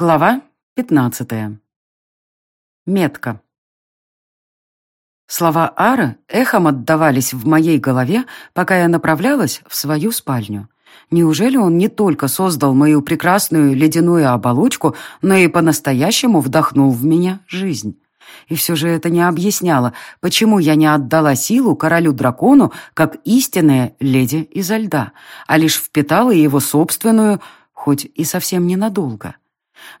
Глава 15. Метка. Слова Ара эхом отдавались в моей голове, пока я направлялась в свою спальню. Неужели он не только создал мою прекрасную ледяную оболочку, но и по-настоящему вдохнул в меня жизнь? И все же это не объясняло, почему я не отдала силу королю-дракону как истинная леди изо льда, а лишь впитала его собственную, хоть и совсем ненадолго.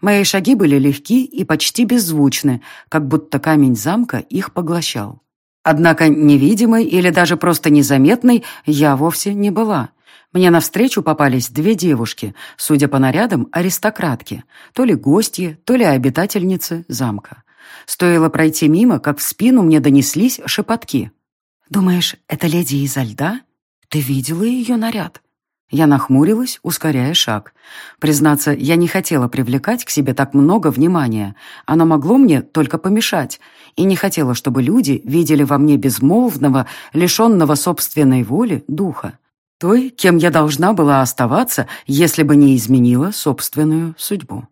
Мои шаги были легки и почти беззвучны, как будто камень замка их поглощал. Однако невидимой или даже просто незаметной я вовсе не была. Мне навстречу попались две девушки, судя по нарядам, аристократки, то ли гостьи, то ли обитательницы замка. Стоило пройти мимо, как в спину мне донеслись шепотки. «Думаешь, это леди изо льда? Ты видела ее наряд?» Я нахмурилась, ускоряя шаг. Признаться, я не хотела привлекать к себе так много внимания. Оно могло мне только помешать. И не хотела, чтобы люди видели во мне безмолвного, лишенного собственной воли духа. Той, кем я должна была оставаться, если бы не изменила собственную судьбу.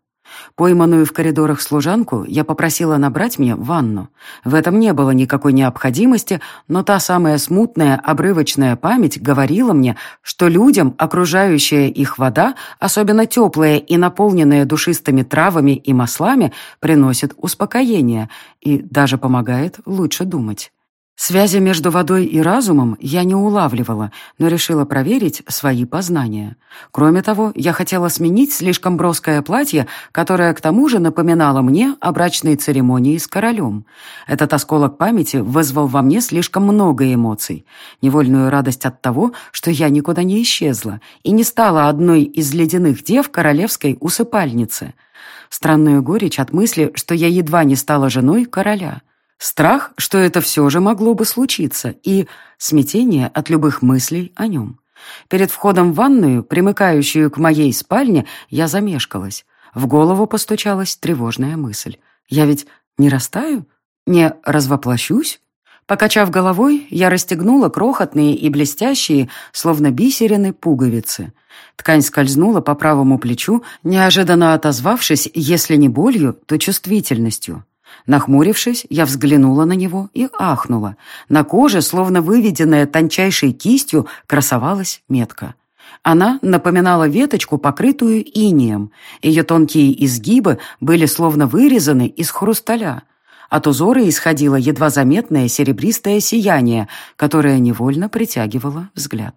Пойманную в коридорах служанку я попросила набрать мне ванну. В этом не было никакой необходимости, но та самая смутная, обрывочная память говорила мне, что людям окружающая их вода, особенно теплая и наполненная душистыми травами и маслами, приносит успокоение и даже помогает лучше думать. Связи между водой и разумом я не улавливала, но решила проверить свои познания. Кроме того, я хотела сменить слишком броское платье, которое к тому же напоминало мне о брачной церемонии с королем. Этот осколок памяти вызвал во мне слишком много эмоций. Невольную радость от того, что я никуда не исчезла и не стала одной из ледяных дев королевской усыпальницы. Странную горечь от мысли, что я едва не стала женой короля. Страх, что это все же могло бы случиться, и смятение от любых мыслей о нем. Перед входом в ванную, примыкающую к моей спальне, я замешкалась. В голову постучалась тревожная мысль. Я ведь не растаю? Не развоплощусь? Покачав головой, я расстегнула крохотные и блестящие, словно бисерины, пуговицы. Ткань скользнула по правому плечу, неожиданно отозвавшись, если не болью, то чувствительностью. Нахмурившись, я взглянула на него и ахнула. На коже, словно выведенная тончайшей кистью, красовалась метка. Она напоминала веточку, покрытую инеем. Ее тонкие изгибы были словно вырезаны из хрусталя. От узора исходило едва заметное серебристое сияние, которое невольно притягивало взгляд.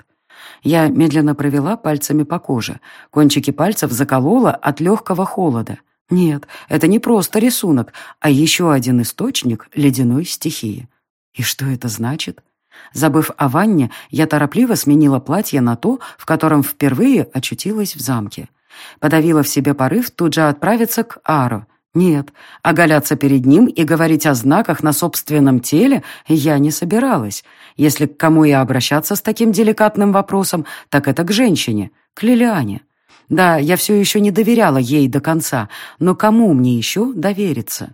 Я медленно провела пальцами по коже. Кончики пальцев заколола от легкого холода. Нет, это не просто рисунок, а еще один источник ледяной стихии. И что это значит? Забыв о ванне, я торопливо сменила платье на то, в котором впервые очутилась в замке. Подавила в себе порыв тут же отправиться к Ару. Нет, оголяться перед ним и говорить о знаках на собственном теле я не собиралась. Если к кому и обращаться с таким деликатным вопросом, так это к женщине, к Лилиане. Да, я все еще не доверяла ей до конца, но кому мне еще довериться?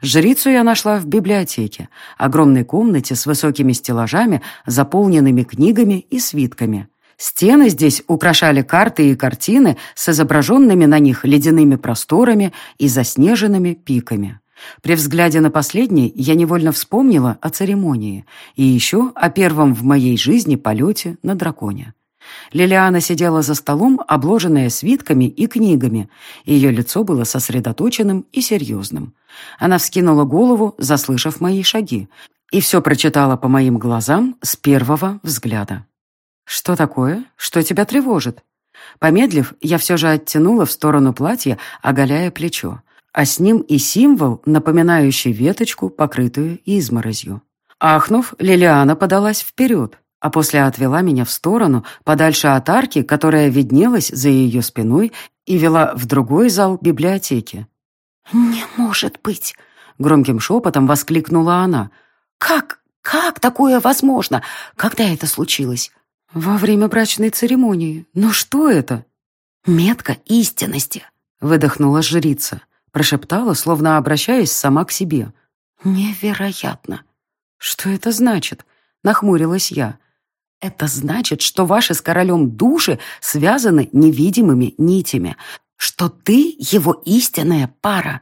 Жрицу я нашла в библиотеке, огромной комнате с высокими стеллажами, заполненными книгами и свитками. Стены здесь украшали карты и картины с изображенными на них ледяными просторами и заснеженными пиками. При взгляде на последний я невольно вспомнила о церемонии и еще о первом в моей жизни полете на драконе. Лилиана сидела за столом, обложенная свитками и книгами. Ее лицо было сосредоточенным и серьезным. Она вскинула голову, заслышав мои шаги, и все прочитала по моим глазам с первого взгляда. «Что такое? Что тебя тревожит?» Помедлив, я все же оттянула в сторону платья, оголяя плечо, а с ним и символ, напоминающий веточку, покрытую изморозью. Ахнув, Лилиана подалась вперед а после отвела меня в сторону, подальше от арки, которая виднелась за ее спиной и вела в другой зал библиотеки. «Не может быть!» — громким шепотом воскликнула она. «Как? Как такое возможно? Когда это случилось?» «Во время брачной церемонии. Но что это?» «Метка истинности», — выдохнула жрица. Прошептала, словно обращаясь сама к себе. «Невероятно!» «Что это значит?» — нахмурилась я. Это значит, что ваши с королем души связаны невидимыми нитями, что ты его истинная пара.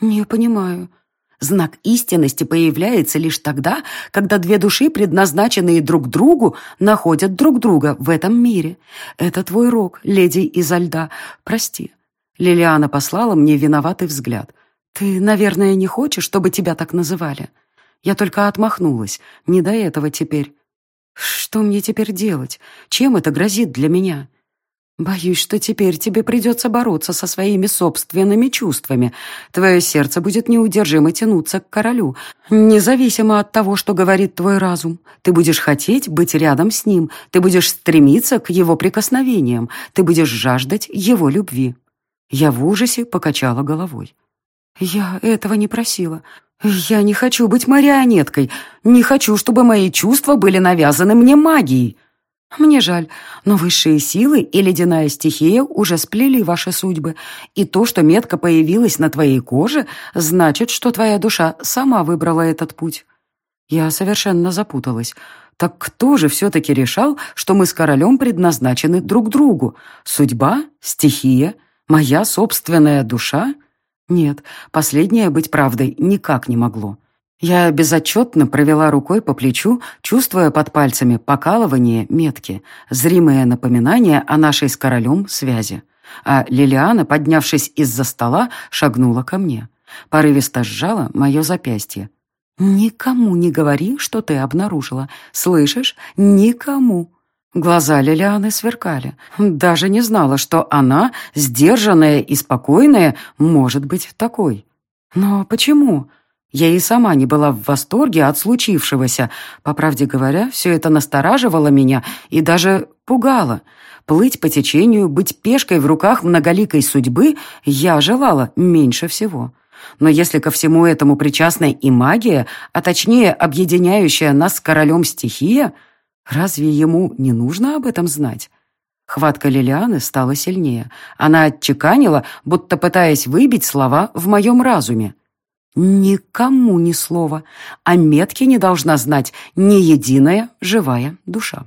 Не понимаю. Знак истинности появляется лишь тогда, когда две души, предназначенные друг другу, находят друг друга в этом мире. Это твой рок, леди изо льда. Прости. Лилиана послала мне виноватый взгляд. Ты, наверное, не хочешь, чтобы тебя так называли? Я только отмахнулась. Не до этого теперь. Что мне теперь делать? Чем это грозит для меня? Боюсь, что теперь тебе придется бороться со своими собственными чувствами. Твое сердце будет неудержимо тянуться к королю, независимо от того, что говорит твой разум. Ты будешь хотеть быть рядом с ним, ты будешь стремиться к его прикосновениям, ты будешь жаждать его любви. Я в ужасе покачала головой. Я этого не просила. Я не хочу быть марионеткой, не хочу, чтобы мои чувства были навязаны мне магией. Мне жаль, но высшие силы и ледяная стихия уже сплели ваши судьбы, и то, что метка появилась на твоей коже, значит, что твоя душа сама выбрала этот путь. Я совершенно запуталась. Так кто же все-таки решал, что мы с королем предназначены друг другу? Судьба? Стихия? Моя собственная душа? Нет, последнее быть правдой никак не могло. Я безотчетно провела рукой по плечу, чувствуя под пальцами покалывание метки, зримое напоминание о нашей с королем связи. А Лилиана, поднявшись из-за стола, шагнула ко мне. Порывисто сжала мое запястье. «Никому не говори, что ты обнаружила. Слышишь? Никому!» Глаза Лилианы сверкали. Даже не знала, что она, сдержанная и спокойная, может быть такой. «Но почему?» Я и сама не была в восторге от случившегося. По правде говоря, все это настораживало меня и даже пугало. Плыть по течению, быть пешкой в руках многоликой судьбы я желала меньше всего. Но если ко всему этому причастна и магия, а точнее объединяющая нас с королем стихия, разве ему не нужно об этом знать? Хватка Лилианы стала сильнее. Она отчеканила, будто пытаясь выбить слова в моем разуме. Никому ни слова. О метке не должна знать ни единая живая душа.